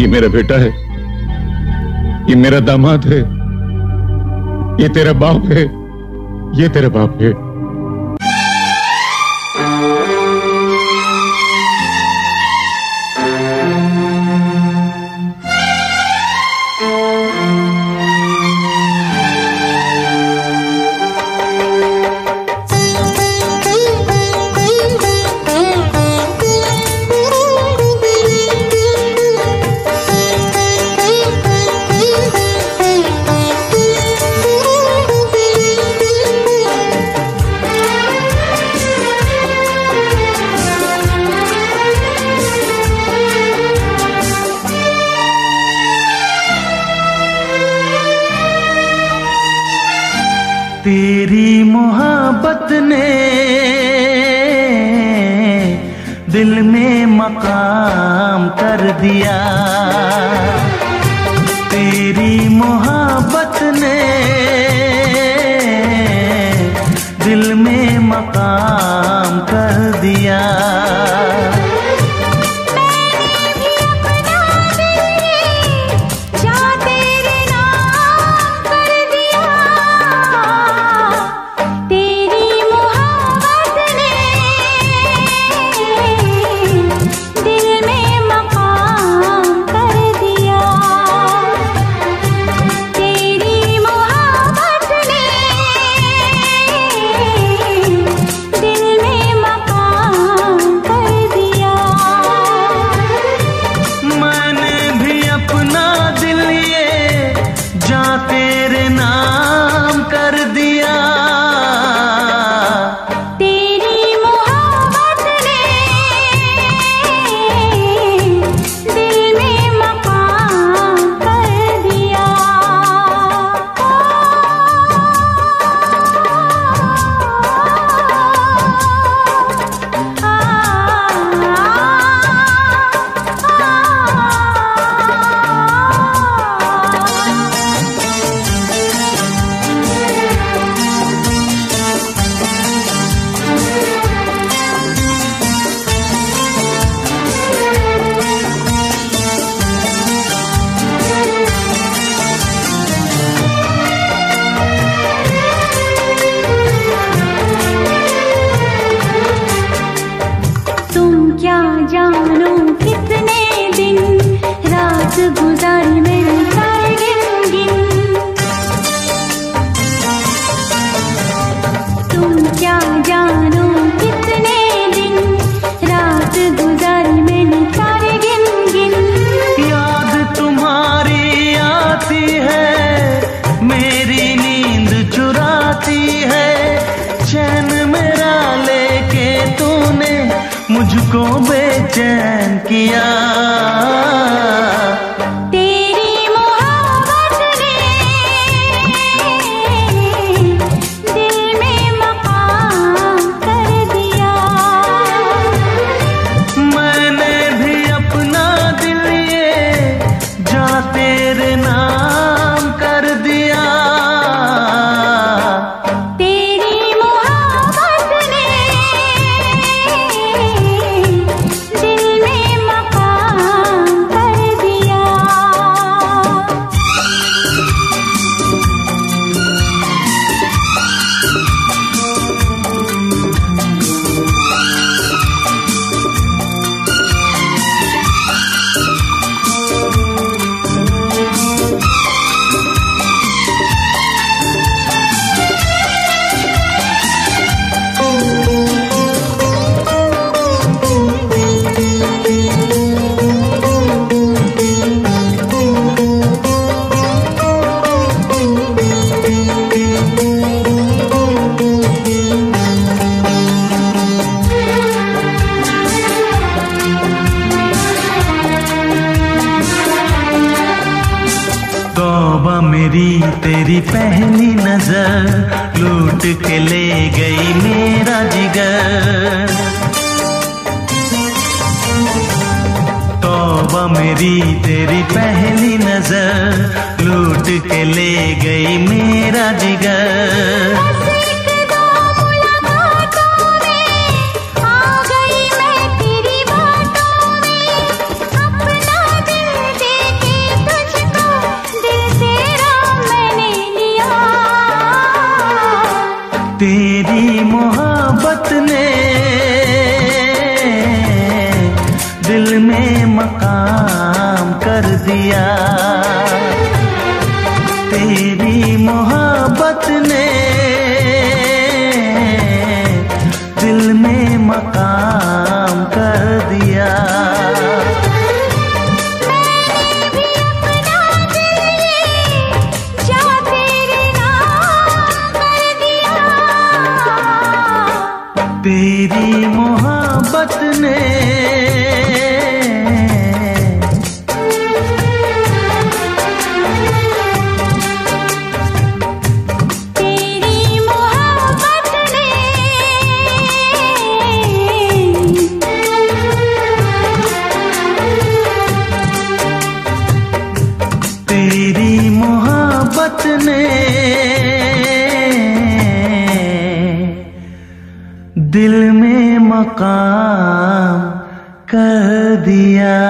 ये मेरा बेटा है। ये मेरा दामाद है। ये तेरा बाप है। ये तेरा बाप है। तेरी मोहब्बत ने दिल में मकाम कर दिया। तेरी मोहब्बत ने दिल में मकाम मुझको बेचैन किया। तेरी तौबा मेरी, तेरी पहली नज़र लूट के ले गई मेरा जिगर। तौबा मेरी, तेरी पहली नज़र लूट के ले गई मेरा जिगर। तेरी मोहब्बत ने दिल में मकाम कर दिया। तेरी मोहब्बत ने दिल में मकाम कर दिल में मकाम कर दिया।